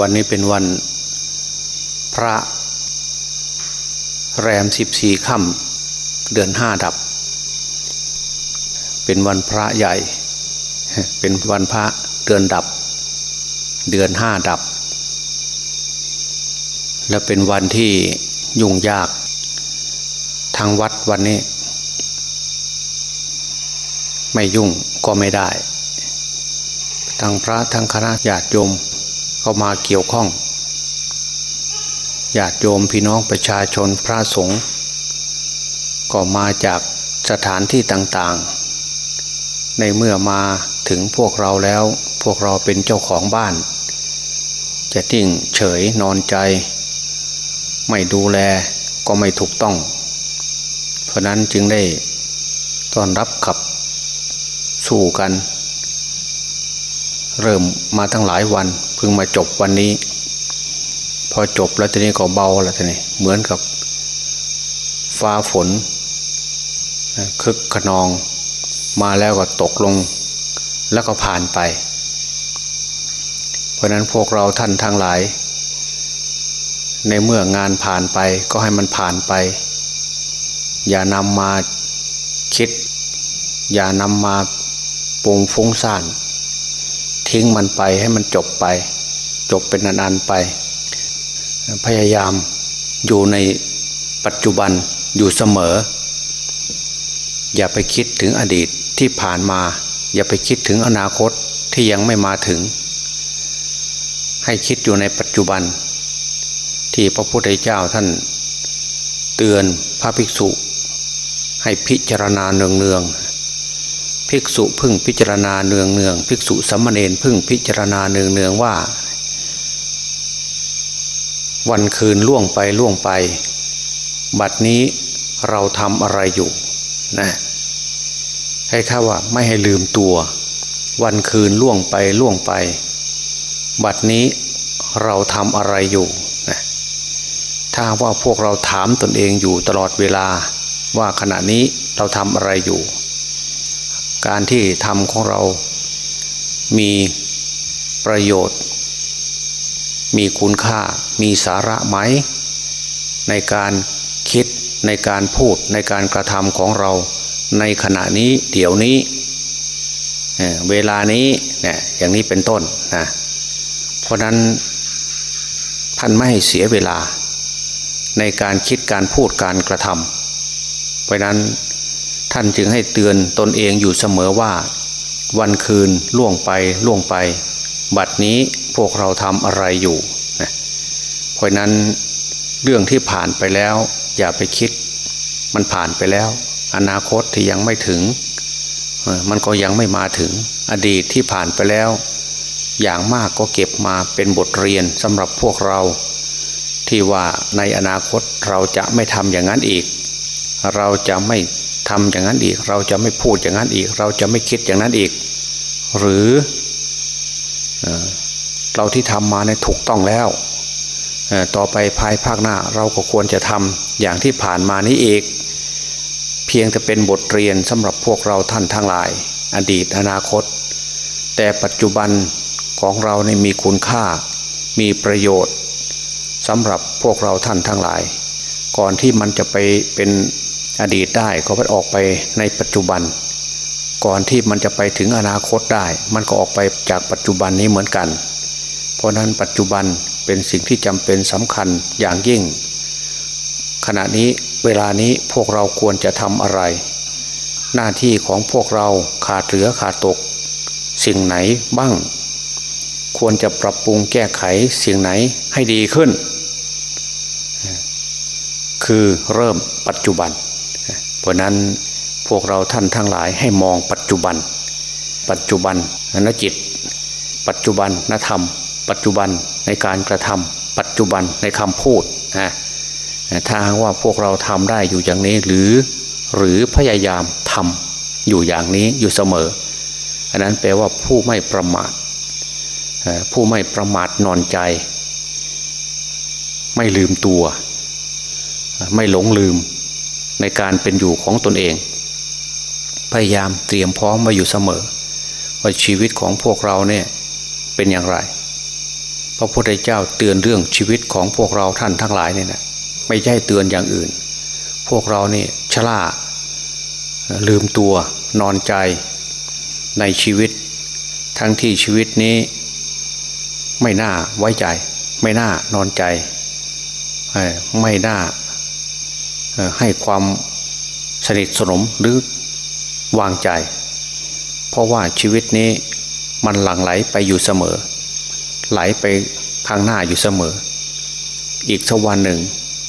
วันนี้เป็นวันพระแรมสิบสี่ค่ำเดือนห้าดับ เป็นวันพระใหญ่ เป็นวันพระเดือนดับ เดือนห้าดับ และเป็นวันที่ยุ่งยาก ทางวัดวันนี้ ไม่ยุ่งก็ไม่ได้ ทั้งพระทั้งคณะญาติโยม เข้ามาเกี่ยวข้องญาติโยมพี่น้องประชาชนพระสงฆ์ก็มาจากสถานที่ต่างๆ ในเมื่อมาถึงพวกเราแล้ว พวกเราเป็นเจ้าของบ้าน จะทิ้งเฉยนอนใจ ไม่ดูแลก็ไม่ถูกต้อง เพราะนั้นจึงได้ต้อนรับขับสู้กัน เริ่มมาทั้งหลายวัน เพิ่งมาจบวันนี้ พอจบแล้วทีนี้ก็เบาแล้วทีนี้เหมือนกับฟ้าฝนคึกขนองมาแล้วก็ตกลง แล้วก็ผ่านไป เพราะนั้นพวกเราท่านทั้งหลาย ในเมื่องานผ่านไปก็ให้มันผ่านไป อย่านำมาคิด อย่านำมาปรุงฟุ้งซ่าน ทิ้งมันไปให้มันจบไป จบเป็นนานๆไป พยายามอยู่ในปัจจุบันอยู่เสมอ อย่าไปคิดถึงอดีตที่ผ่านมา อย่าไปคิดถึงอนาคตที่ยังไม่มาถึง ให้คิดอยู่ในปัจจุบัน ที่พระพุทธเจ้าท่าน เตือนพระภิกษุ ให้พิจารณาเนืองๆ ภิกษุพึ่งพิจารณาเนืองเนืองภิกษุสัมมาเนนพึ่งพิจารณาเนืองเนืองว่า วันคืนล่วงไปล่วงไป บัดนี้เราทำอะไรอยู่นะให้ข้าว่าไม่ให้ลืมตัว วันคืนล่วงไปล่วงไป บัดนี้เราทำอะไรอยู่นะถ้าว่าพวกเราถามตนเองอยู่ตลอดเวลาว่าขณะนี้เราทำอะไรอยู่ การที่ทำของเรามีประโยชน์ มีคุณค่า มีสาระไหม ในการคิดในการพูดในการกระทำของเราในขณะนี้เดี๋ยวนี้เวลานี้เนี่ยอย่างนี้เป็นต้นนะเพราะนั้นท่านไม่ให้เสียเวลา ในการคิดการพูดการกระทำเพราะนั้น ท่านจึงให้เตือนตนเองอยู่เสมอว่า วันคืนล่วงไปล่วงไป บัดนี้พวกเราทำอะไรอยู่นะเพราะนั้นเรื่องที่ผ่านไปแล้ว อย่าไปคิด มันผ่านไปแล้ว อนาคตที่ยังไม่ถึง มันก็ยังไม่มาถึงอดีตที่ผ่านไปแล้ว อย่างมากก็เก็บมาเป็นบทเรียนสำหรับพวกเรา ที่ว่าในอนาคตเราจะไม่ทำอย่างนั้นอีก เราจะไม่ ทำอย่างนั้นอีก เราจะไม่พูดอย่างนั้นอีก เราจะไม่คิดอย่างนั้นอีก หรือเราที่ทำมาในถูกต้องแล้วต่อไปภายภาคหน้าเราก็ควรจะทำอย่างที่ผ่านมานี้เองเพียงแต่เป็นบทเรียนสำหรับพวกเราท่านทั้งหลาย อดีตอนาคต แต่ปัจจุบันของเราในมีคุณค่า มีประโยชน์สำหรับพวกเราท่านทั้งหลาย ก่อนที่มันจะไปเป็น อดีตได้ก็ไปออกไปในปัจจุบัน ก่อนที่มันจะไปถึงอนาคตได้ มันก็ออกไปจากปัจจุบันนี้เหมือนกัน เพราะนั้นปัจจุบันเป็นสิ่งที่จำเป็นสำคัญอย่างยิ่ง ขณะนี้เวลานี้พวกเราควรจะทำอะไร หน้าที่ของพวกเราขาดเหลือขาดตก สิ่งไหนบ้าง ควรจะปรับปรุงแก้ไขสิ่งไหนให้ดีขึ้น คือเริ่มปัจจุบัน ราะนั้นพวกเราท่านทั้งหลายให้มองปัจจุบัน ปัจจุบันนจิต ปัจจุบันนธรรม ปัจจุบันในการกระทำปัจจุบันในคำพูดนะถ้าว่าพวกเราทำได้อยู่อย่างนี้หรือหรือพยายามทำอยู่อย่างนี้อยู่เสมอ อันนั้นแปลว่าผู้ไม่ประมาทผู้ไม่ประมาทนอนใจ ไม่ลืมตัว ไม่หลงลืม ในการเป็นอยู่ของตนเอง พยายามเตรียมพร้อมมาอยู่เสมอ ว่าชีวิตของพวกเราเนี่ยเป็นอย่างไร พระพุทธเจ้าเตือนเรื่องชีวิตของพวกเราท่านทั้งหลายเนี่ยนะไม่ใช่เตือนอย่างอื่น พวกเราเนี่ยชราลืมตัวนอนใจในชีวิต ทั้งที่ชีวิตนี้ไม่น่าไว้ใจ ไม่น่านอนใจ ไม่น่า ให้ความสนิทสนมหรือวางใจ เพราะว่าชีวิตนี้มันหลั่งไหลไปอยู่เสมอ ไหลไปข้างหน้าอยู่เสมอ อีกสักวันหนึ่ง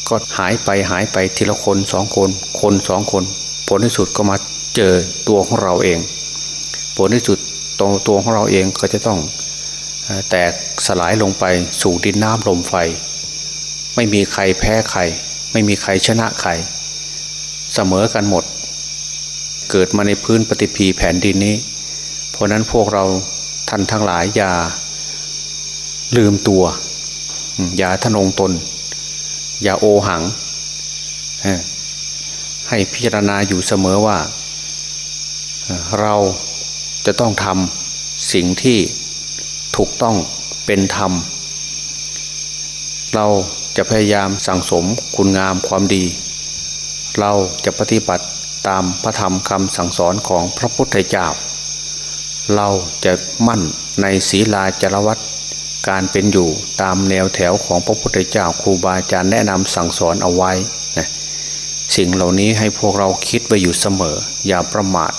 ก็หายไปหายไปทีละคนสองคน คนสองคน ผลที่สุดก็มาเจอตัวของเราเอง ผลที่สุดตรงตัวของเราเองก็จะต้องแตกสลายลงไปสู่ดินน้ำลมไฟ ไม่มีใครแพ้ใคร ไม่มีใครชนะใคร เสมอกันหมด เกิดมาในพื้นปฏิพีแผ่นดินนี้ เพราะนั้นพวกเราท่านทั้งหลายอย่าลืมตัว อย่าทนงตน อย่าโอหัง ให้พิจารณาอยู่เสมอว่า เราจะต้องทำสิ่งที่ถูกต้องเป็นธรรม เรา จะพยายามสั่งสมคุณงามความดี เราจะปฏิบัติตามพระธรรมคำสั่งสอนของพระพุทธเจ้า เราจะมั่นในศีลาจารวัตการเป็นอยู่ตามแนวแถวของพระพุทธเจ้าครูบาอาจารย์แนะนำสั่งสอนเอาไว้นะสิ่งเหล่านี้ให้พวกเราคิดไว้อยู่เสมอ อย่าประมาท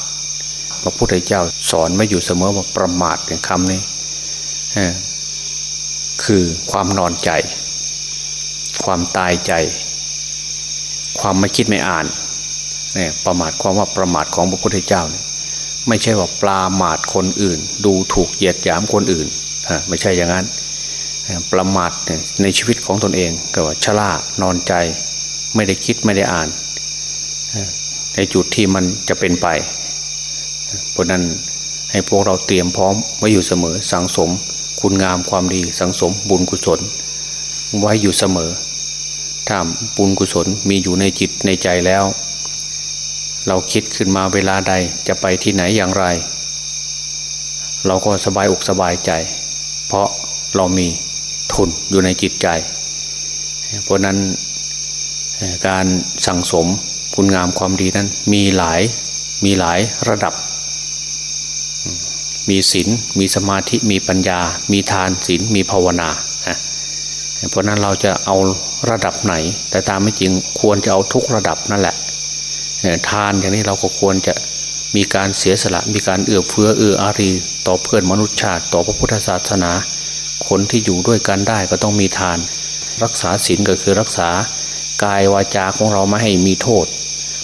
พระพุทธเจ้าสอนไว้อยู่เสมอว่าประมาทเป็นคำนี้คือความนอนใจ ความตายใจ ความไม่คิดไม่อ่านเนี่ยประมาทความว่าประมาทของพระพุทธเจ้าเนี่ยไม่ใช่ว่าปลามาดคนอื่น ดูถูกเหยียดหยามคนอื่นฮะไม่ใช่อย่างนั้น ประมาทในชีวิตของตนเองก็ว่าชลานอนใจ ไม่ได้คิดไม่ได้อ่าน ในจุดที่มันจะเป็นไป เพราะนั้นให้พวกเราเตรียมพร้อมไว้อยู่เสมอสังสม คุณงามความดีสังสมบุญกุศล ไว้อยู่เสมอ ถ้าบุญกุศลมีอยู่ในจิตในใจแล้ว เราคิดขึ้นมาเวลาใดจะไปที่ไหนอย่างไร เราก็สบายอกสบายใจ เพราะเรามีทุนอยู่ในจิตใจ เพราะนั้นการสั่งสมคุณงามความดีนั้นมีหลายมีหลายระดับ มีศีลมีสมาธิมีปัญญา มีทานศีลมีภาวนา เพราะนั้นเราจะเอาระดับไหน แต่ตามไม่จริงควรจะเอาทุกระดับนั่นแหละทานอย่างนี้เราก็ควรจะมีการเสียสละมีการเอื้อเฟื้อเอื้ออารี ต่อเพื่อนมนุษยชาติ ต่อพระพุทธศาสนา คนที่อยู่ด้วยกันได้ก็ต้องมีทาน รักษาศีลก็คือรักษากายวาจาของเราไม่ให้มีโทษ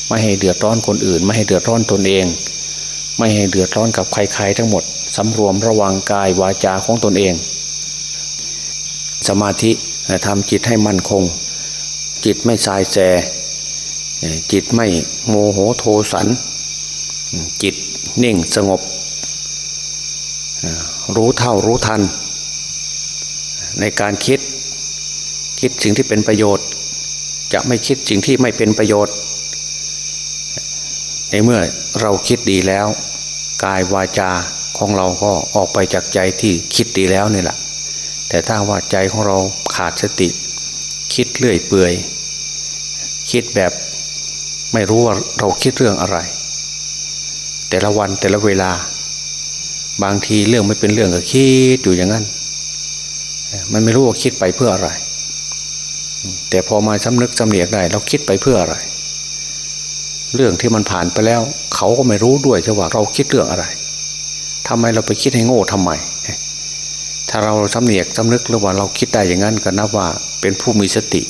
ไม่ให้เดือดร้อนคนอื่น ไม่ให้เดือดร้อนตนเอง ไม่ให้เดือดร้อนกับใครๆทั้งหมดสำรวมระวังกายวาจาของตนเอง สมาธิทำจิตให้มั่นคง จิตไม่สายแสจิตไม่โมโหโทสัน จิตนิ่งสงบ รู้เท่ารู้ทัน ในการคิดคิดสิ่งที่เป็นประโยชน์ จะไม่คิดสิ่งที่ไม่เป็นประโยชน์ ในเมื่อเราคิดดีแล้ว กายวาจาของเราก็ออกไปจากใจที่คิดดีแล้วนี่แหละ แต่ถ้าว่าใจของเราขาดสติ คิดเลื่อยเปื่อย คิดแบบไม่รู้ว่าเราคิดเรื่องอะไร แต่ละวันแต่ละเวลา บางทีเรื่องไม่เป็นเรื่องก็คิดอยู่อย่างนั้น มันไม่รู้ว่าคิดไปเพื่ออะไร แต่พอมาสำนึกสำเนียกได้ เราคิดไปเพื่ออะไร เรื่องที่มันผ่านไปแล้ว เขาก็ไม่รู้ด้วยจะว่าเราคิดเรื่องอะไรทำไมเราไปคิดให้โง่ทำไม ถ้าเราสำเนียกสำนึกหรือว่าเราคิดได้อย่างนั้นก็นับว่าเป็นผู้มีสติ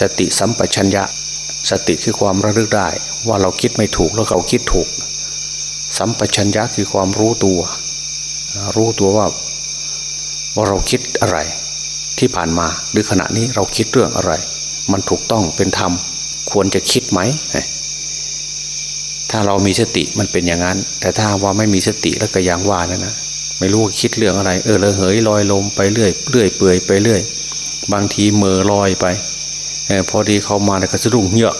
สติสัมปชัญญะ สติคือความระลึกได้ ว่าเราคิดไม่ถูกแล้วเราคิดถูก สัมปชัญญะคือความรู้ตัว รู้ตัวว่าว่าเราคิดอะไร ที่ผ่านมาหรือขณะนี้เราคิดเรื่องอะไร มันถูกต้องเป็นธรรมควรจะคิดไหมถ้าเรามีสติมันเป็นอย่างนั้น แต่ถ้าว่าไม่มีสติแล้วก็ยังว่านั่นนะ ไม่รู้คิดเรื่องอะไร เออเลยเหยลอยลมไปเรื่อยเรื่อยเปื่อยไปเรื่อย บางทีเมอลอยไปอพอดีเขามาแล้วก็สะดุ้งเยอะ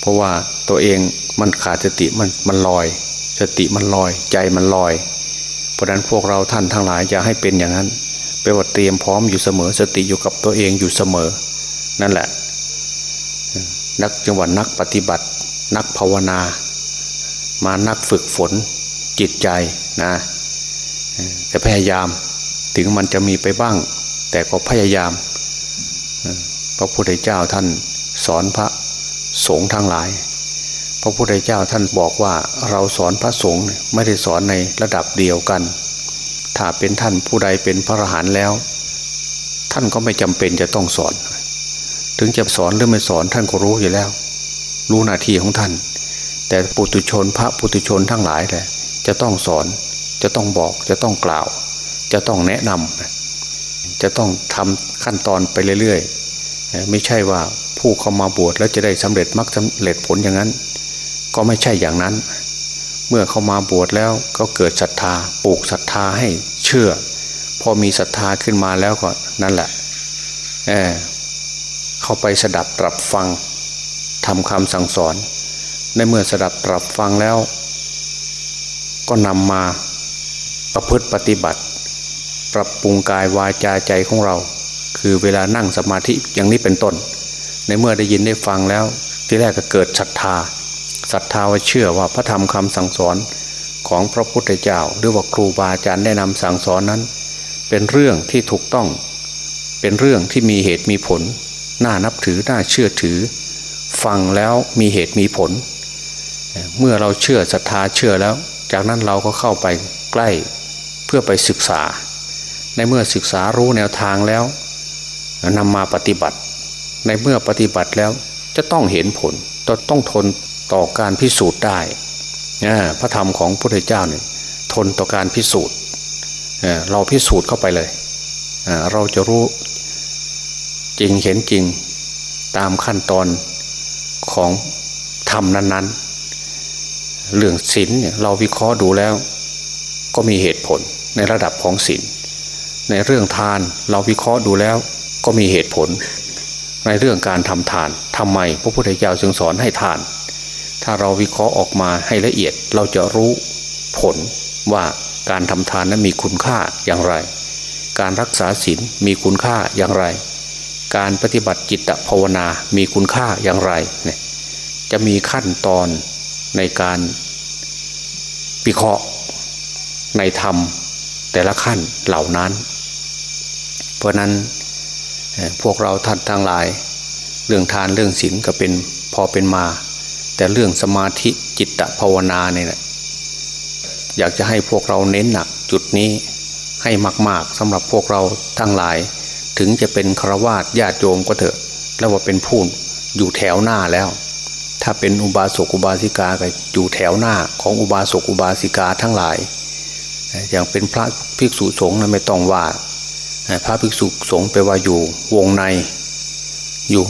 เพราะว่าตัวเองมันขาดสติมันมันลอย สติมันลอย ใจมันลอย เพราะนั้นพวกเราท่านทั้งหลายอย่าให้เป็นอย่างนั้นไปว่าเตรียมพร้อมอยู่เสมอ สติอยู่กับตัวเองอยู่เสมอ นั่นแหละ นักจังหวัดนักปฏิบัติ นักภาวนา มานักฝึกฝน จิตใจนะแต่พยายามถึงมันจะมีไปบ้าง แต่ก็พยายาม พระพุทธเจ้าท่านสอนพระสงฆ์ทั้งหลาย พระพุทธเจ้าท่านบอกว่าเราสอนพระสงฆ์ไม่ได้สอนในระดับเดียวกัน ถ้าเป็นท่านผู้ใดเป็นพระอรหันต์แล้ว ท่านก็ไม่จำเป็นจะต้องสอน ถึงจะสอนหรือไม่สอนท่านก็รู้อยู่แล้ว รู้หน้าที่ของท่าน แต่ปุตุชนพระปุตุชนทั้งหลายแหละ จะต้องสอน จะต้องบอกจะต้องกล่าว จะต้องแนะนำจะต้องทำขั้นตอนไปเรื่อยๆ ไม่ใช่ว่าผู้เข้ามาบวชแล้วจะได้สำเร็จมรรคสำเร็จผลอย่างนั้น ก็ไม่ใช่อย่างนั้น เมื่อเข้ามาบวชแล้วก็เกิดศรัทธาปลูกศรัทธาให้เชื่อ พอมีศรัทธาขึ้นมาแล้วก็นั่นแหละเเข้าไปสดับตรับฟังทำคำสั่งสอน ในเมื่อสดับตรับฟังแล้ว ก็นำมาประพฤติปฏิบัติ ปรับปรุงกายวาจาใจของเรา คือเวลานั่งสมาธิอย่างนี้เป็นต้น ในเมื่อได้ยินได้ฟังแล้วที่แรกก็เกิดศรัทธาศรัทธาว่าเชื่อว่าพระธรรมคำสั่งสอนของพระพุทธเจ้า หรือว่าครูบาอาจารย์แนะนำสั่งสอนนั้น เป็นเรื่องที่ถูกต้อง เป็นเรื่องที่มีเหตุมีผลน่านับถือน่าเชื่อถือ ฟังแล้วมีเหตุมีผล เมื่อเราเชื่อศรัทธาเชื่อแล้ว จากนั้นเราก็เข้าไปใกล้เพื่อไปศึกษา ในเมื่อศึกษารู้แนวทางแล้วนำมาปฏิบัติ ในเมื่อปฏิบัติแล้วจะต้องเห็นผลต้องทนต่อการพิสูจน์ได้พระธรรมของพระพุทธเจ้าเนี่ยทนต่อการพิสูจน์เราพิสูจน์เข้าไปเลยเราจะรู้จริงเห็นจริงตามขั้นตอนของธรรมนั้นๆ เรื่องศีลเนี่ยเราวิเคราะห์ดูแล้ว ก็มีเหตุผลในระดับของศีลในเรื่องทานเราวิเคราะห์ดูแล้ว ก็มีเหตุผล ในเรื่องการทำทานทำไมพระพุทธเจ้าจึงสอนให้ทาน ถ้าเราวิเคราะห์ออกมาให้ละเอียดเราจะรู้ผลว่าการทำทานนั้นมีคุณค่าอย่างไร การรักษาศีลมีคุณค่าอย่างไร การปฏิบัติจิตภาวนา มีคุณค่าอย่างไรเนี่ยจะมีขั้นตอนในการ วิเคราะห์ในธรรมแต่ละขั้นเหล่านั้น เพราะนั้นพวกเราท่านทั้งหลาย เรื่องทานเรื่องศีลก็เป็นพอเป็นมา แต่เรื่องสมาธิจิตตภาวนาเนี่ยอยากจะให้พวกเราเน้นหนักจุดนี้ให้มาก ๆสำหรับพวกเราทั้งหลาย ถึงจะเป็นครวาสญาติโยมก็เถอะ แล้วว่าเป็นผู้อยู่แถวหน้าแล้ว ถ้าเป็นอุบาสกอุบาสิกาก็อยู่แถวหน้าของอุบาสกอุบาสิกาทั้งหลาย อย่างเป็นพระภิกษุสงฆ์นะไม่ต้องว่า พระภิกษุสงฆ์ไปว่าอยู่วงในอยู่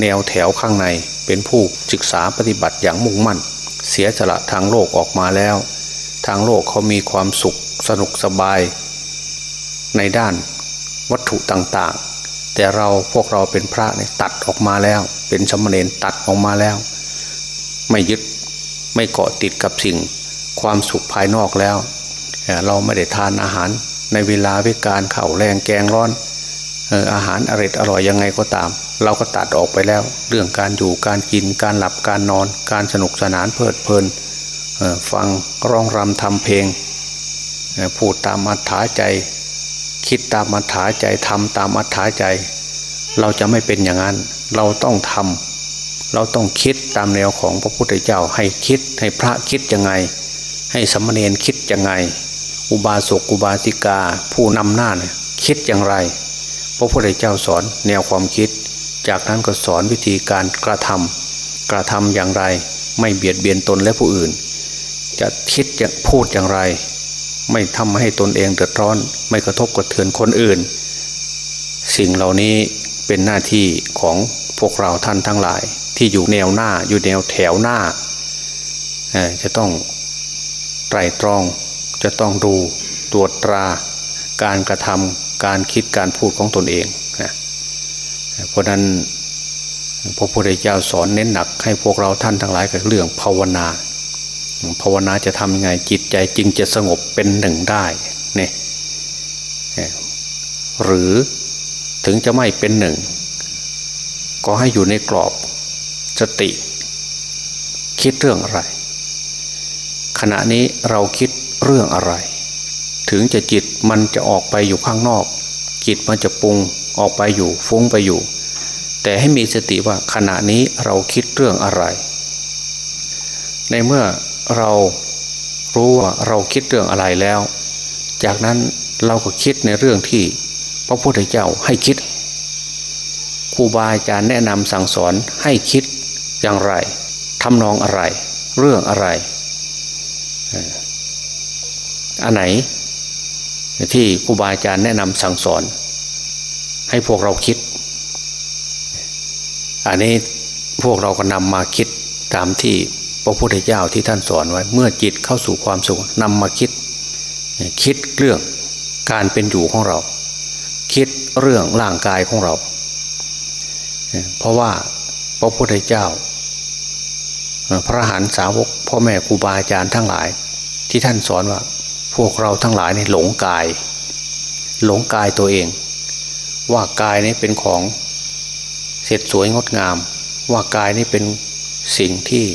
แนวแถวข้างในเป็นผู้ศึกษาปฏิบัติอย่างมุ่งมั่น เสียสละทางโลกออกมาแล้ว ทางโลกเขามีความสุขสนุกสบาย ในด้านวัตถุต่างๆ แต่เราพวกเราเป็นพระเนี่ยตัดออกมาแล้ว เป็นสมณเณรตัดออกมาแล้ว ไม่ยึดไม่เกาะติดกับสิ่งความสุขภายนอกแล้ว เราไม่ได้ทานอาหารในเวลาวิการเข่าแรงแกงร้อนอาหารอร่อยอร่อยยังไงก็ตาม เราก็ตัดออกไปแล้ว เรื่องการอยู่การกินการหลับการนอน การสนุกสนานเพลิดเพลินฟังร้องรำทำเพลงพูดตามอัธยาใจ คิดตามอัธยาใจทำตามอัธยาใจ เราจะไม่เป็นอย่างนั้น เราต้องทำ เราต้องคิดตามแนวของพระพุทธเจ้าให้คิดให้พระคิดยังไง ให้สมณเณรคิดยังไง อุบาสกอุบาสิกา ผู้นำหน้าเนี่ยคิดอย่างไร พระพุทธเจ้าสอนแนวความคิด จากนั้นก็สอนวิธีการกระทำกระทำอย่างไร ไม่เบียดเบียนตนและผู้อื่น จะคิดจะพูดอย่างไร ไม่ทำให้ตนเองเดือดร้อน ไม่กระทบกระเทือนคนอื่น สิ่งเหล่านี้เป็นหน้าที่ของพวกเราท่านทั้งหลาย ที่อยู่แนวหน้าอยู่แนวแถวหน้าจะต้องไตรตรองจะต้องดูตรวจตราการกระทำการคิดการพูดของตนเองเพราะนั้นพระพุทธเจ้าสอนเน้นหนักให้พวกเราท่านทั้งหลายกับเรื่องภาวนา ภาวนาจะทำยังไงจิตใจจึงจะสงบเป็นหนึ่งได้เนี่ยหรือถึงจะไม่เป็นหนึ่ง ก็ให้อยู่ในกรอบ สติ คิดเรื่องอะไร ขณะนี้เราคิดเรื่องอะไร ถึงจะจิตมันจะออกไปอยู่ข้างนอก จิตมันจะปรุงออกไปอยู่ฟุ้งไปอยู่ แต่ให้มีสติว่าขณะนี้เราคิดเรื่องอะไร ในเมื่อเรารู้ว่าเราคิดเรื่องอะไรแล้ว จากนั้นเราก็คิดในเรื่องที่ พระพุทธเจ้าให้คิดครูบาอาจารย์แนะนำสั่งสอนให้คิด อย่างไรทำนองอะไร เรื่องอะไรอันไหน ที่ครูบาอาจารย์แนะนำสั่งสอน ให้พวกเราคิด อันนี้พวกเราก็นำมาคิดตามที่พระพุทธเจ้าที่ท่านสอนไว้ เมื่อจิตเข้าสู่ความสุขนำมาคิด คิดเรื่องการเป็นอยู่ของเรา คิดเรื่องร่างกายของเรา เพราะว่าพระพุทธเจ้า พระหันสาวกพ่อแม่ครูบาอาจารย์ทั้งหลาย ที่ท่านสอนว่า พวกเราทั้งหลายนี่หลงกาย หลงกายตัวเอง ว่ากายนี้เป็นของเสร็จสวยงดงาม ว่ากายนี้เป็นสิ่งที่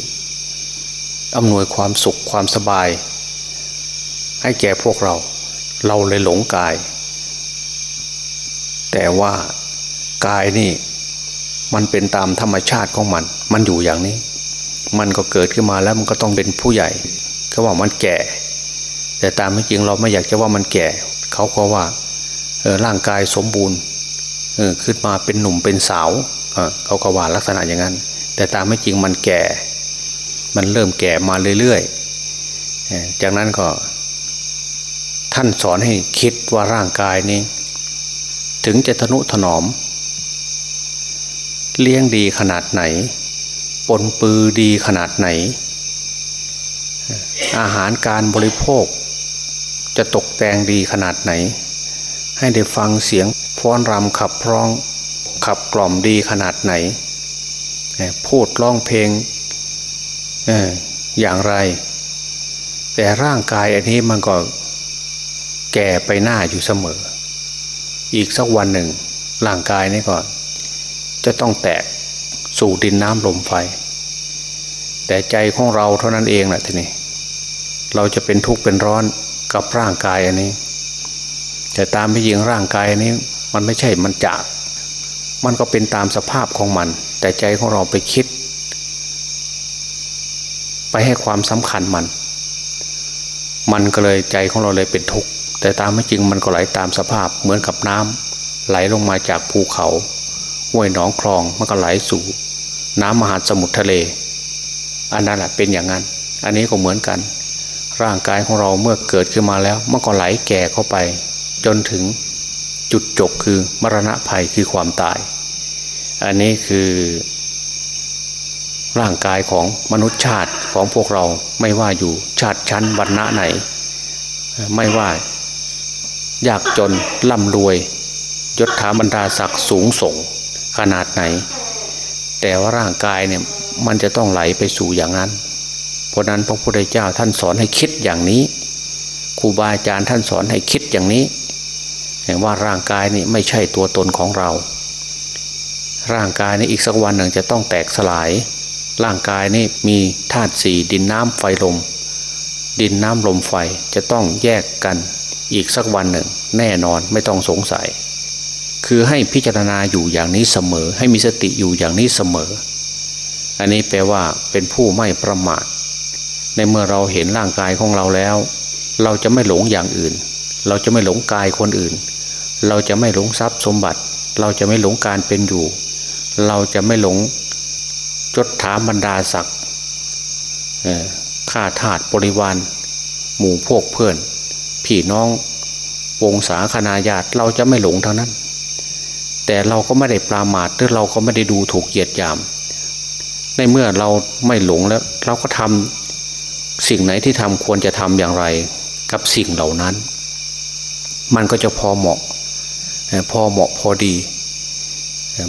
อำนวยความสุขความสบาย ให้แก่พวกเรา เราเลยหลงกาย แต่ว่ากายนี่ มันเป็นตามธรรมชาติของมัน มันอยู่อย่างนี้ มันก็เกิดขึ้นมาแล้วมันก็ต้องเป็นผู้ใหญ่เขาว่ามันแก่ แต่ตามไม่จริงเราไม่อยากจะว่ามันแก่ เขาก็ว่าร่างกายสมบูรณ์ขึ้นมาเป็นหนุ่มเป็นสาวเขาก็ว่าลักษณะอย่างนั้น แต่ตามไม่จริงมันแก่ มันเริ่มแก่มาเรื่อยๆจากนั้นก็ ท่านสอนให้คิดว่าร่างกายนี้ ถึงจะทนุถนอม เลี้ยงดีขนาดไหน ปนปือดีขนาดไหน อาหารการบริโภค จะตกแต่งดีขนาดไหน ให้ได้ฟังเสียงฟ้อนรำขับร้องขับกล่อมดีขนาดไหน พูดร้องเพลงอย่างไร แต่ร่างกายอันนี้มันก็แก่ไปหน้าอยู่เสมอ อีกสักวันหนึ่งร่างกายนี้ก็จะต้องแตก สู่ดินน้ำลมไฟ แต่ใจของเราเท่านั้นเองแหละทีนี้เราจะเป็นทุกข์เป็นร้อนกับร่างกายอันนี้ แต่ตามไปยิงร่างกายอันนี้ มันไม่ใช่มันจาก มันก็เป็นตามสภาพของมัน แต่ใจของเราไปคิด ไปให้ความสำคัญมัน มันก็เลยใจของเราเลยเป็นทุกข์แต่ตามไม่จริงมันก็ไหลตามสภาพเหมือนกับน้ำไหลลงมาจากภูเขา ห้วยหนองคลองมันก็ไหลสู่ น้ำมหาสมุทรทะเล อันนั้นแหละเป็นอย่างนั้น อันนี้ก็เหมือนกัน ร่างกายของเราเมื่อเกิดขึ้นมาแล้วมันก็ไหลแก่เข้าไป จนถึงจุดจบคือมรณะภัยคือความตาย อันนี้คือ ร่างกายของมนุษย์ชาติของพวกเราไม่ว่าอยู่ชาติชั้นวรรณะไหน ไม่ว่ายากจนร่ำรวยยศถาบรรดาศักดิ์สูงส่ง ขนาดไหน แต่ว่าร่างกายเนี่ยมันจะต้องไหลไปสู่อย่างนั้น เพราะนั้นพระพุทธเจ้าท่านสอนให้คิดอย่างนี้ครูบาอาจารย์ท่านสอนให้คิดอย่างนี้ว่าร่างกายนี่ไม่ใช่ตัวตนของเรา ร่างกายนี่อีกสักวันหนึ่งจะต้องแตกสลาย ร่างกายนี่มีธาตุสี่ดินน้ำไฟลม ดินน้ำลมไฟจะต้องแยกกันอีกสักวันหนึ่ง แน่นอนไม่ต้องสงสัย คือให้พิจารณาอยู่อย่างนี้เสมอ ให้มีสติอยู่อย่างนี้เสมอ อันนี้แปลว่าเป็นผู้ไม่ประมาท ในเมื่อเราเห็นร่างกายของเราแล้ว เราจะไม่หลงอย่างอื่น เราจะไม่หลงกายคนอื่น เราจะไม่หลงทรัพย์สมบัติ เราจะไม่หลงการเป็นอยู่ เราจะไม่หลงจดถามบรรดาศักดิ์ข้าทาสบริวาร หมู่พวกเพื่อน พี่น้องวงศาคณาญาติเราจะไม่หลงทั้งนั้น แต่เราก็ไม่ได้ปรามาทหรือเราก็ไม่ได้ดูถูกเหยียดยาม ในเมื่อเราไม่หลงแล้ว เราก็ทำสิ่งไหนที่ทำควรจะทำอย่างไรกับสิ่งเหล่านั้น มันก็จะพอเหมาะ พอเหมาะพอดี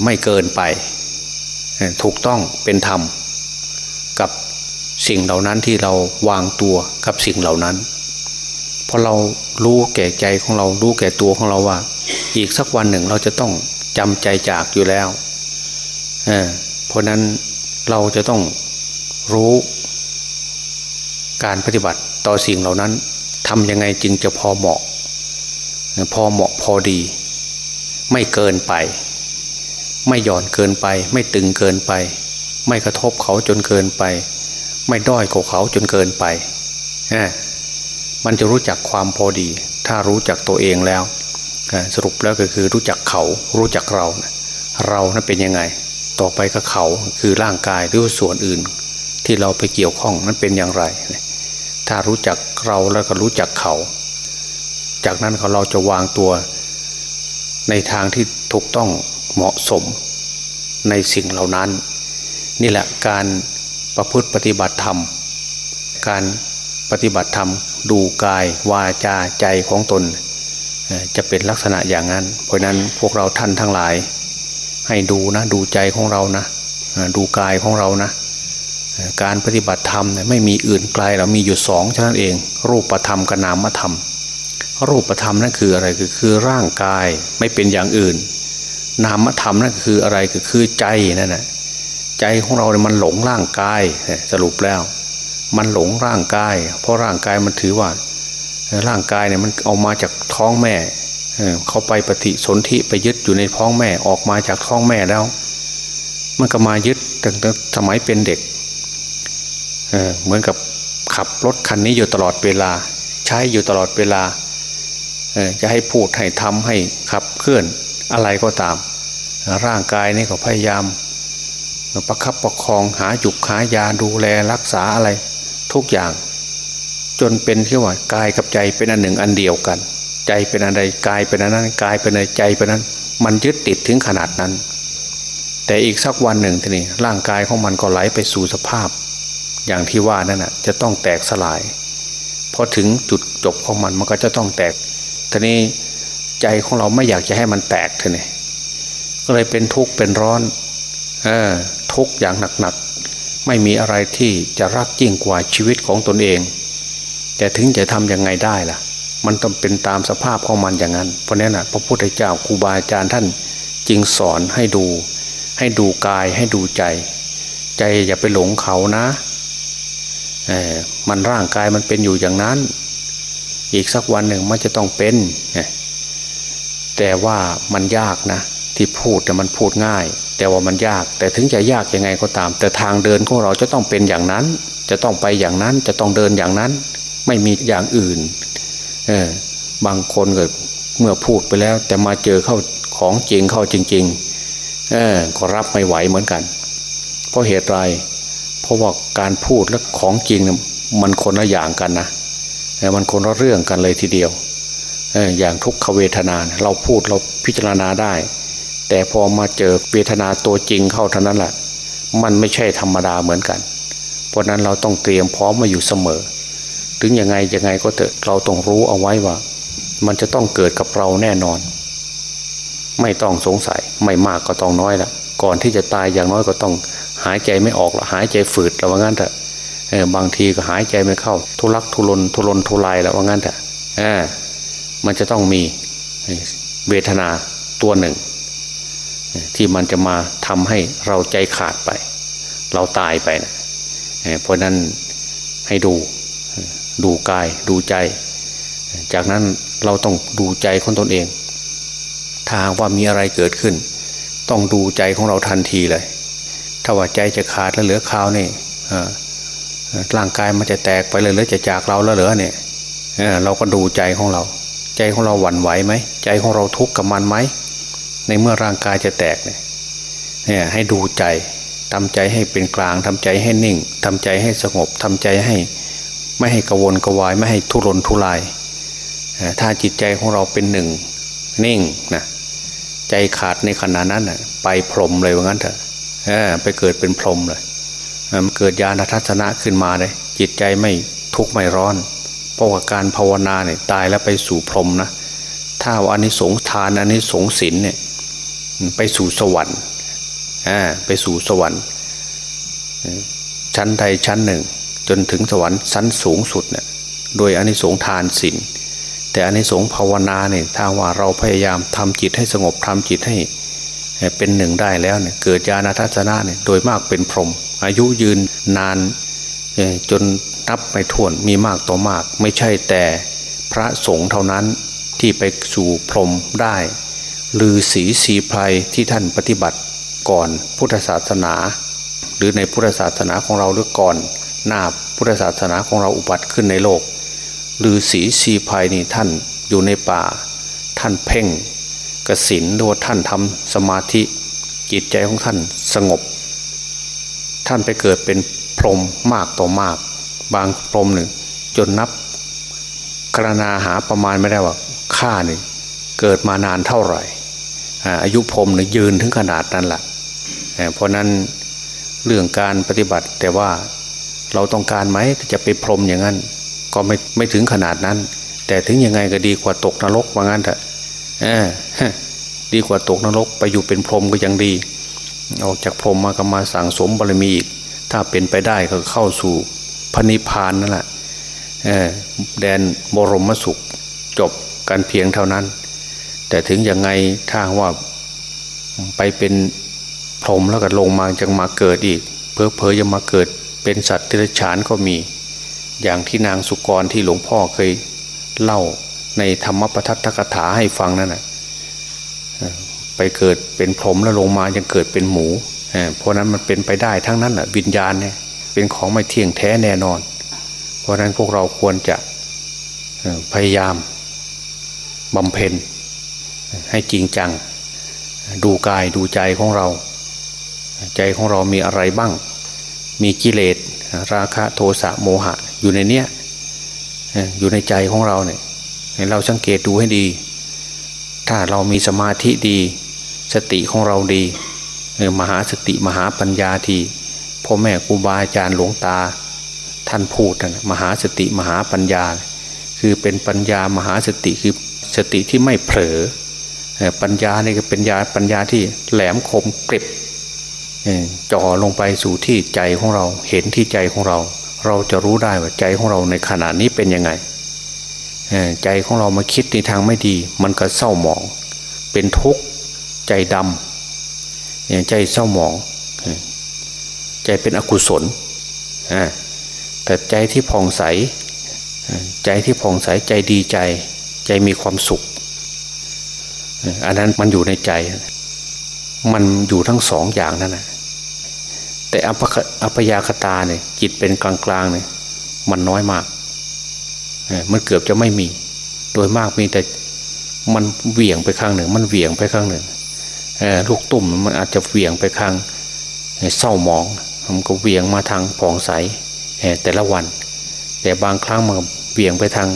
ไม่เกินไป ถูกต้องเป็นธรรม กับสิ่งเหล่านั้นที่เราวางตัวกับสิ่งเหล่านั้นเพราะเรารู้แก่ใจของเรารู้แก่ตัวของเราว่า อีกสักวันหนึ่งเราจะต้อง จำใจจากอยู่แล้วเเพราะนั้นเราจะต้องรู้การปฏิบัติต่อสิ่งเหล่านั้นทำยังไงจึงจะพอเหมาะ พอเหมาะพอดี ไม่เกินไป ไม่หย่อนเกินไป ไม่ตึงเกินไป ไม่กระทบเขาจนเกินไป ไม่ด้อยกว่าเขาจนเกินไปมันจะรู้จักความพอดี ถ้ารู้จักตัวเองแล้ว สรุปแล้วก็คือรู้จักเขารู้จักเรา เรานั้นเป็นยังไง ต่อไปก็เขาคือร่างกายหรือส่วนอื่น ที่เราไปเกี่ยวข้องนั้นเป็นอย่างไร ถ้ารู้จักเราแล้วก็รู้จักเขา จากนั้นเราจะวางตัว ในทางที่ถูกต้องเหมาะสมในสิ่งเหล่านั้น นี่แหละการประพฤติปฏิบัติธรรม การปฏิบัติธรรม ดูกายวาจาใจของตน จะเป็นลักษณะอย่างนั้น เพราะนั้นพวกเราท่านทั้งหลาย ให้ดูนะดูใจของเรานะดูกายของเรานะ การปฏิบัติธรรมไม่มีอื่นไกลเรามีอยู่สองเท่านั้นเอง รูปธรรมกับนามธรรม รูปธรรมนั่นคืออะไรคือคือร่างกายไม่เป็นอย่างอื่น นามธรรมนั่นคืออะไรคือคือใจนั่นแหะใจของเราเนี่ยมันหลงร่างกายสรุปแล้ว มันหลงร่างกาย เพราะร่างกายมันถือว่า ร่างกายเนี่ยมันเอามาจากท้องแม่เขาไปปฏิสนธิไปยึดอยู่ในท้องแม่ออกมาจากท้องแม่แล้ว มันก็มายึดตั้งแต่สมัยเป็นเด็กเเหมือนกับขับรถคันนี้อยู่ตลอดเวลา ใช้อยู่ตลอดเวลา จะให้พูดให้ทำให้ขับเคลื่อนอะไรก็ตาม ร่างกายนี่ก็พยายามประคับประคองหาจุกหายาดูแลรักษาอะไรทุกอย่าง จนเป็นที่ว่ากายกับใจเป็นอันหนึ่งอันเดียวกัน ใจเป็นอะไรกายเป็นอันนั้นกายเป็นอะไรใจเป็นนั้น มันยึดติดถึงขนาดนั้น แต่อีกสักวันหนึ่งทีนี้ร่างกายของมันก็ไหลไปสู่สภาพ อย่างที่ว่านั่นน่ะจะต้องแตกสลายพอถึงจุดจบของมันมันก็จะต้องแตกทีนี้ใจของเราไม่อยากจะให้มันแตกทีนี้ก็เลยเป็นทุกข์เป็นร้อนเออทุกข์อย่างหนักไม่มีอะไรที่จะรักยิ่งกว่าชีวิตของตนเอง แต่ถึงจะทำยังไงได้ล่ะ มันต้องเป็นตามสภาพของมันอย่างนั้น เพราะนั้นนะพระพุทธเจ้าครูบาอาจารย์ท่านจึงสอนให้ดู ให้ดูกายให้ดูใจ ใจอย่าไปหลงเขานะมันร่างกายมันเป็นอยู่อย่างนั้น อีกสักวันหนึ่งมันจะต้องเป็น แต่ว่ามันยากนะ ที่พูดแต่มันพูดง่าย แต่ว่ามันยาก แต่ถึงจะยากยังไงก็ตาม แต่ทางเดินของเราจะต้องเป็นอย่างนั้น จะต้องไปอย่างนั้น จะต้องเดินอย่างนั้น ไม่มีอย่างอื่นเออบางคนเกิดเมื่อพูดไปแล้ว แต่มาเจอเข้าของจริงเข้าจริง ๆ เออก็รับไม่ไหวเหมือนกัน เพราะเหตุไรเพราะว่าการพูดและของจริงมันคนละอย่างกันนะมันคนละเรื่องกันเลยทีเดียวอย่างทุกขเวทนาเราพูดเราพิจารณาได้ แต่พอมาเจอเวทนาตัวจริงเข้าเท่านั้นแหละมันไม่ใช่ธรรมดาเหมือนกัน เพราะนั้นเราต้องเตรียมพร้อมมาอยู่เสมอ ถึงยังไงยังไงก็เถอะเราต้องรู้เอาไว้ว่า มันจะต้องเกิดกับเราแน่นอน ไม่ต้องสงสัยไม่มากก็ต้องน้อยละก่อนที่จะตายอย่างน้อยก็ต้องหายใจไม่ออกละหายใจฝืดแล้วว่างั้นเถอะบางทีก็หายใจไม่เข้า ทุลักทุลนทุรนทุรายแล้วว่างั้นเถอะมันจะต้องมีเวทนาตัวหนึ่ง ที่มันจะมาทำให้เราใจขาดไป เราตายไปนะเพราะนั้นให้ดู ดูกายดูใจ จากนั้นเราต้องดูใจของตนเอง ถ้าว่ามีอะไรเกิดขึ้น ต้องดูใจของเราทันทีเลย ถ้าว่าใจจะขาดแล้วเหลือข่าวนี่ร่างกายมันจะแตกไปเลยหรือจะจากเราแล้วเหลือเนี่ยเราก็ดูใจของเรา ใจของเราหวั่นไหวไหมใจของเราทุกข์กับมันไหมในเมื่อร่างกายจะแตกเนี่ยให้ดูใจทำใจให้เป็นกลางทำใจให้นิ่งทำใจให้สงบทำใจให้ ไม่ให้กวนกวายไม่ให้ทุรนทุราย ถ้าจิตใจของเราเป็นหนึ่งนิ่งนะใจขาดในขณะนั้นไปพรมเลยว่างั้นเถอะไปเกิดเป็นพรมเลยมันเกิดญาณทัศนะขึ้นมาเลยจิตใจไม่ทุกข์ไม่ร้อน เพราะว่าการภาวนาเนี่ยตายแล้วไปสู่พรมนะถ้าว่าอันนี้สงทานอันนี้สงศีลเนี่ยไปสู่สวรรค์ไปสู่สวรรค์ชั้นใดชั้นหนึ่ง จนถึงสวรรค์ชั้นสูงสุดเนี่ยโดยอนิสงส์ทานศีลแต่อนิสงส์ภาวนาเนี่ยถ้าว่าเราพยายามทำจิตให้สงบทำจิตให้เป็นหนึ่งได้แล้วเนี่ยเกิดญาณทัศนะเนี่ยโดยมากเป็นพรหมอายุยืนนานจนนับไม่ถ้วนมีมากต่อมาก ไม่ใช่แต่พระสงฆ์เท่านั้นที่ไปสู่พรหมได้ลือศีสีไพรที่ท่านปฏิบัติก่อนพุทธศาสนา หรือในพุทธศาสนาของเราหรือก่อน หน้าพุทธศาสนาของเราอุบัติขึ้นในโลกลือศีสีไพรนี่ท่านอยู่ในป่า ท่านเพ่งกสินหรือว่าท่านทำสมาธิจิตใจของท่านสงบ ท่านไปเกิดเป็นพรหมมากต่อมาก บางพรหมหนึ่ง จนนับกรณาหาประมาณไม่ได้ว่าข้านี่เกิดมานานเท่าไหร่อายุพรมเนี่ยยืนถึงขนาดนั้นแหละเพราะนั้นเรื่องการปฏิบัติแต่ว่า เราต้องการไหมจะไปพรมอย่างนั้น ก็ไม่ไม่ถึงขนาดนั้น แต่ถึงยังไงก็ดีกว่าตกนรกว่างั้นเถอะดีกว่าตกนรกไปอยู่เป็นพรมก็ยังดี ออกจากพรมมาก็มาสั่งสมบารมีอีก ถ้าเป็นไปได้ก็เข้าสู่พระนิพพานนั่นแหละแดนบรมสุขจบกันเพียงเท่านั้น แต่ถึงยังไงถ้าว่าไปเป็นพรมแล้วก็ลงมาจะมาเกิดอีก เพอเพอจะมาเกิด เป็นสัตว์ที่ฉานก็มี อย่างที่นางสุกรที่หลวงพ่อเคยเล่าในธรรมปทัตถกถาให้ฟังนั่นแหะไปเกิดเป็นพรหมแล้วลงมายังเกิดเป็นหมูเพราะนั้นมันเป็นไปได้ทั้งนั้นแหะวิญญาณเนี่ยเป็นของไม่เที่ยงแท้แน่นอน เพราะนั้นพวกเราควรจะพยายามบำเพ็ญให้จริงจัง ดูกายดูใจของเรา ใจของเรามีอะไรบ้าง มีกิเลสราคะโทสะโมหะ อยู่ในเนี้ยอยู่ในใจของเราเนี่ยเราสังเกตดูให้ดี ถ้าเรามีสมาธิดี สติของเราดี มหาสติมหาปัญญาทีพ่อแม่ครูบาอาจารย์หลวงตา ท่านพูดนะมหาสติมหาปัญญา คือเป็นปัญญามหาสติคือสติที่ไม่เผลอปัญญานี่ก็เป็นญาปัญญาที่แหลมคมกริบ จ่อลงไปสู่ที่ใจของเราเห็นที่ใจของเรา เราจะรู้ได้ว่าใจของเราในขณะนี้เป็นยังไงใจของเรามาคิดในทางไม่ดี มันก็เศร้าหมอง เป็นทุกข์ใจดำใจเศร้าหมอง ใจเป็นอกุศลแต่ใจที่ผ่องใส ใจที่ผ่องใสใจดีใจ ใจมีความสุข อันนั้นมันอยู่ในใจ มันอยู่ทั้งสองอย่างนั่นแหะ แต่อัปยาคตาเนี่ยจิตเป็นกลางๆเนี่ยมันน้อยมากมันเกือบจะไม่มี โดยมากมีแต่มันเหวี่ยงไปข้างหนึ่ง มันเหวี่ยงไปข้างหนึ่งลูกตุ่มมันอาจจะเหวี่ยงไปข้างเศร้าหมองมันก็เหวี่ยงมาทางผ่องใสแต่ละวัน แต่บางครั้งมันเหวี่ยงไปทาง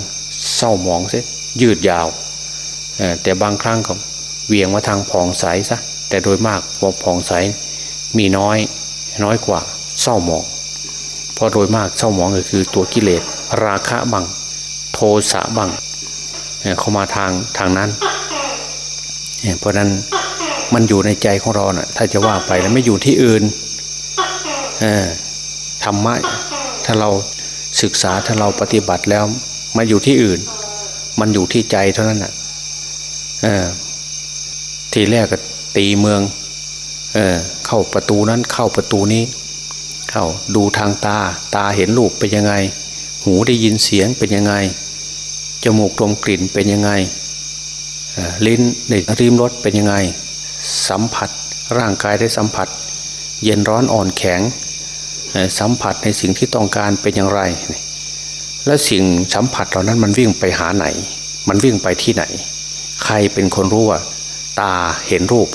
เศร้าหมองเสียยืดยาวแต่บางครั้งก็เวียงมาทางผ่องใสซะแต่โดยมากพอผ่องใสมีน้อย น้อยกว่าเศร้าหมองเพราะโดยมากเศร้าหมองก็คือตัวกิเลสราคะบังโทสะบังเข้ามาทางทางนั้นเพราะนั้นมันอยู่ในใจของเรานะ่ะถ้าจะว่าไปแล้วไม่อยู่ที่อื่นธรรมะถ้าเราศึกษาถ้าเราปฏิบัติแล้วมาอยู่ที่อื่น มันอยู่ที่ใจเท่านั้นอะทีแรกก็ตีเมือง เอเข้าประตูนั้นเข้าประตูนี้ เข้าดูทางตาตาเห็นรูปเป็นยังไง หูได้ยินเสียงเป็นยังไงจมูกดมกลิ่นเป็นยังไงลิ้นได้ริมรสเป็นยังไง สัมผัสร่างกายได้สัมผัส เย็นร้อนอ่อนแข็ง สัมผัสในสิ่งที่ต้องการเป็นอย่างไร แล้วสิ่งสัมผัสเหล่านั้นมันวิ่งไปหาไหน มันวิ่งไปที่ไหน ใครเป็นคนรู้ว่า ตาเห็นรูป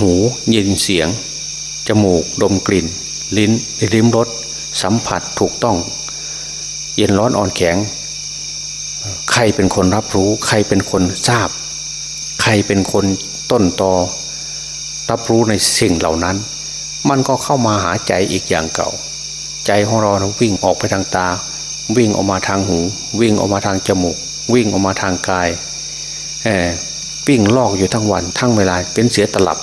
หูยินเสียง จมูกดมกลิ่น ลิ้นริมรสสัมผัสถูกต้อง เย็นร้อนอ่อนแข็ง ใครเป็นคนรับรู้ ใครเป็นคนทราบ ใครเป็นคนต้นตอรับรู้ในสิ่งเหล่านั้น มันก็เข้ามาหาใจอีกอย่างเก่า ใจของเราวิ่งออกไปทางตา วิ่งออกมาทางหู วิ่งออกมาทางจมูก วิ่งออกมาทางกาย วิ่งลอกอยู่ทั้งวันทั้งเวลาเป็นเสียตลับ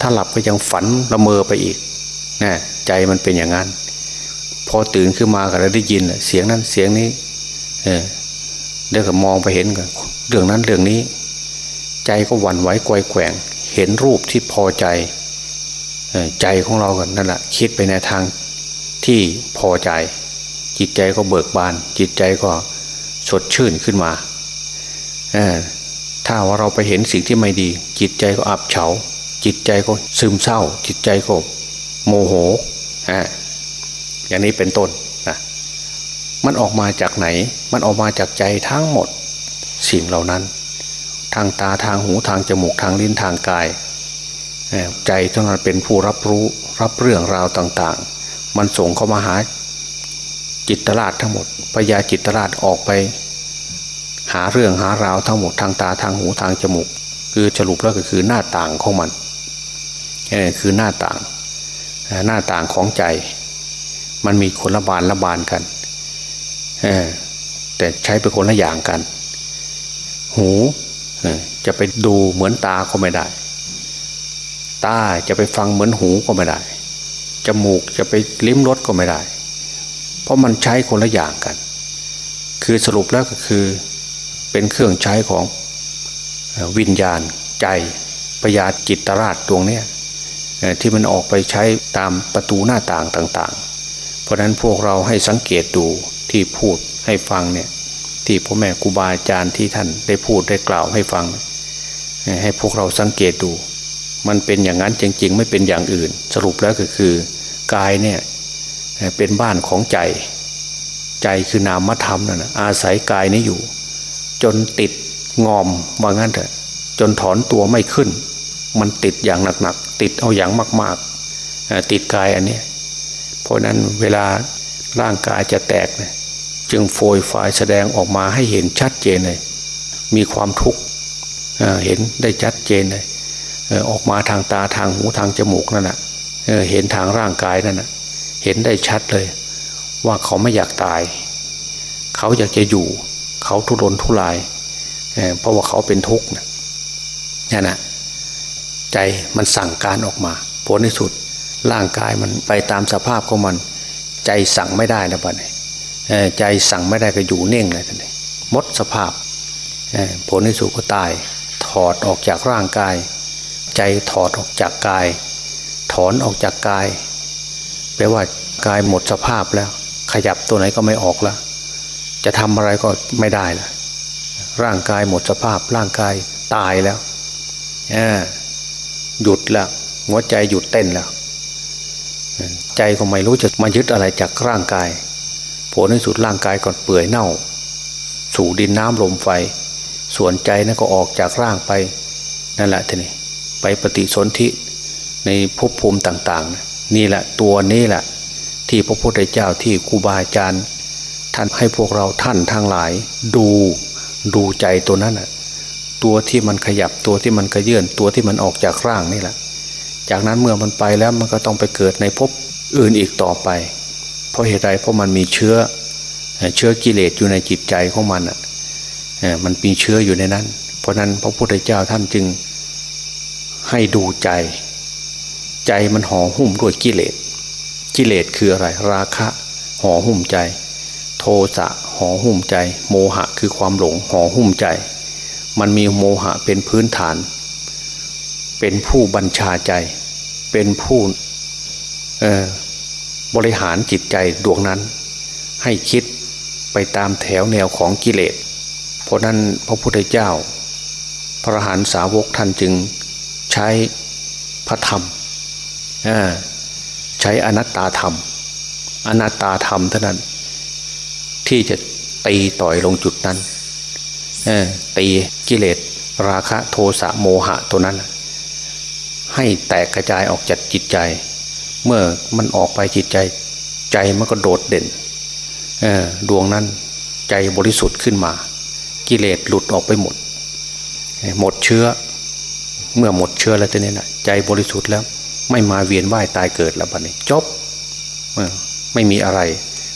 ถ้าหลับก็ยังฝันละเมอไปอีกใจมันเป็นอย่างนั้น พอตื่นขึ้นมาก็ได้ยินเสียงนั้นเสียงนี้เออเดี๋ยวก็มองไปเห็นกันเรื่องนั้นเรื่องนี้ ใจก็หวั่นไหวกวยแกว่ง เห็นรูปที่พอใจใจของเรากันนั่นแหละคิดไปในทางที่พอใจ จิตใจก็เบิกบาน จิตใจก็สดชื่นขึ้นมา ถ้าว่าเราไปเห็นสิ่งที่ไม่ดี จิตใจก็อับเฉา จิตใจก็ซึมเศร้า จิตใจก็โมโหอ่าอย่างนี้เป็นต้นนะมันออกมาจากไหน มันออกมาจากใจทั้งหมดสิ่งเหล่านั้น ทางตาทางหูทางจมูกทางลิ้นทางกายใจเท่านั้นเป็นผู้รับรู้รับเรื่องราวต่างๆ มันส่งเข้ามาหาจิตราชทั้งหมดพญาจิตราชออกไป หาเรื่องหาราวทั้งหมดทางตาทางหูทางจมูก คือสรุปแล้วก็คือหน้าต่างของมันนี่คือหน้าต่างหน้าต่างของใจ มันมีคนละบานละบานกันแต่ใช้เป็นคนละอย่างกัน หูจะไปดูเหมือนตาก็ไม่ได้ ตาจะไปฟังเหมือนหูก็ไม่ได้ จมูกจะไปลิ้มรสก็ไม่ได้ เพราะมันใช้คนละอย่างกัน คือสรุปแล้วก็คือ เป็นเครื่องใช้ของวิญญาณใจปยาจิตราชดวงเนี้ยที่มันออกไปใช้ตามประตูหน้าต่างต่าง ๆ เพราะนั้นพวกเราให้สังเกตดูที่พูดให้ฟังเนี่ยที่พ่อแม่ครูบาอาจารย์ที่ท่านได้พูดได้กล่าวให้ฟัง ให้พวกเราสังเกตดู มันเป็นอย่างนั้นจริง ๆ ไม่เป็นอย่างอื่น สรุปแล้วก็คือกายเนี่ยเป็นบ้านของใจ ใจคือนามธรรมนั่นอาศัยกายนี้อยู่ จนติดงอมว่างั้นเถอะ จนถอนตัวไม่ขึ้น มันติดอย่างหนักๆติดเอาอย่างมากๆติดกายอันนี้เพราะนั้นเวลาร่างกายจะแตกเนี่ยจึงโฟยฟายแสดงออกมาให้เห็นชัดเจนเลย มีความทุกข์เห็นได้ชัดเจนเลยออกมาทางตาทางหูทางจมูกนั่นแหะเห็นทางร่างกายนั่นแหะเห็นได้ชัดเลย ว่าเขาไม่อยากตาย เขาอยากจะอยู่ เขาทุรนทุรายเพราะว่าเขาเป็นทุกข์นี่นะใจมันสั่งการออกมาผลที่สุดร่างกายมันไปตามสภาพของมัน ใจสั่งไม่ได้นะบ้านใจสั่งไม่ได้ก็อยู่เน่งเลยท่านมดสภาพผลที่สุดก็ตาย ถอดออกจากร่างกาย ใจถอดออกจากกาย ถอนออกจากกายแปลว่ากายหมดสภาพแล้ว ขยับตัวไหนก็ไม่ออกแล้ว จะทำอะไรก็ไม่ได้ละร่างกายหมดสภาพ ร่างกายตายแล้วหยุดแล้วหัวใจหยุดเต้นแล้ว ใจก็ไม่รู้จะมายึดอะไรจากร่างกาย ผลในสุดร่างกายก่อนเปื่อยเน่า สู่ดินน้ำลมไฟ ส่วนใจนั่นก็ออกจากร่างไป นั่นแหละทีนี้ไปปฏิสนธิในภพภูมิต่าง ๆ นี่แหละตัวนี้แหละที่พระพุทธเจ้าที่ครูบาอาจารย์ ท่านให้พวกเราท่านทั้งหลาย ดูดูใจตัวนั้นน่ะตัวที่มันขยับตัวที่มันกระเยื่อนตัวที่มันออกจากร่างนี่แหละ จากนั้นเมื่อมันไปแล้วมันก็ต้องไปเกิดในภพอื่นอีกต่อไป เพราะเหตุใดเพราะมันมีเชื้อเชื้อกิเลสอยู่ในจิตใจของมันอะมันมีเชื้ออยู่ในนั้น เพราะนั้นพระพุทธเจ้าท่านจึงให้ดูใจ ใจมันห่อหุ้มด้วยกิเลสกิเลสคืออะไรราคะห่อหุ้มใจ ทสะห่อหุ้มใจ โมหะคือความหลงห่อหุ้มใจ มันมีโมหะเป็นพื้นฐาน เป็นผู้บัญชาใจ เป็นผู้บริหารจิตใจดวงนั้น ให้คิดไปตามแถวแนวของกิเลส เพราะนั้นพระพุทธเจ้า พระหันสาวกท่านจึงใช้พระธรรมใช้อนัตตาธรรม อนัตตาธรรมเท่านั้น ที่จะตีต่อยลงจุดนั้นตีกิเลสราคะโทสะโมหะตัวนั้น ให้แตกกระจายออกจากจิตใจ เมื่อมันออกไปจิตใจ ใจมันก็โดดเด่นดวงนั้นใจบริสุทธิ์ขึ้นมา กิเลสหลุดออกไปหมด หมดเชื้อ เมื่อหมดเชื้อแล้วจะเนี่นะใจบริสุทธิ์แล้ว ไม่มาเวียนว่ายตายเกิดแล้วบัดนี้จบไม่มีอะไร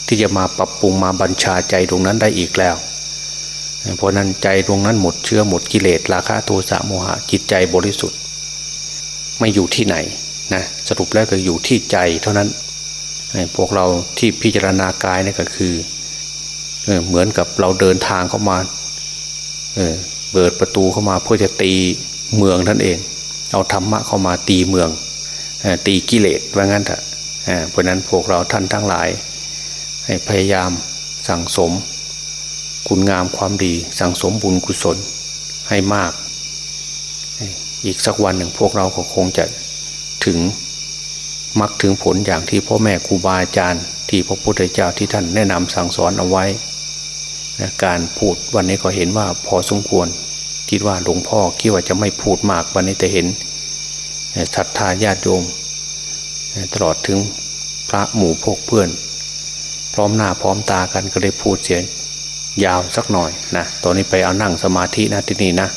ที่จะมาปรับปรุงมาบัญชาใจตรงนั้นได้อีกแล้ว เพราะนั้นใจตรงนั้นหมดเชื้อหมดกิเลสราคะโทสะโมหะจิตใจบริสุทธิ์ ไม่อยู่ที่ไหนนะสรุปแล้วก็อยู่ที่ใจเท่านั้นพวกเราที่พิจารณากายนี่ก็คือเหมือนกับเราเดินทางเข้ามาเเปิดประตูเข้ามาเพื่อจะตีเมืองท่านเอง เอาธรรมะเข้ามาตีเมืองตีกิเลสว่างั้นเถอะเพราะนั้นพวกเราท่านทั้งหลาย ให้พยายามสั่งสม คุณงามความดี สั่งสมบุญกุศลให้มาก อีกสักวันหนึ่งพวกเราก็คงจะถึงมักถึงผลอย่างที่พ่อแม่ครูบาอาจารย์ ที่พระพุทธเจ้าที่ท่านแนะนำสั่งสอนเอาไว้นะการพูดวันนี้ก็เห็นว่าพอสมควร คิดว่าหลวงพ่อคิดว่าจะไม่พูดมากวันนี้แต่เห็นศรัทธาญาติโยมตลอดถึงพระหมู่พกเพื่อน พร้อมหน้าพร้อมตากันก็ได้พูดเสียงยาวสักหน่อยนะตอนนี้ไปเอานั่งสมาธินะที่นี่นะ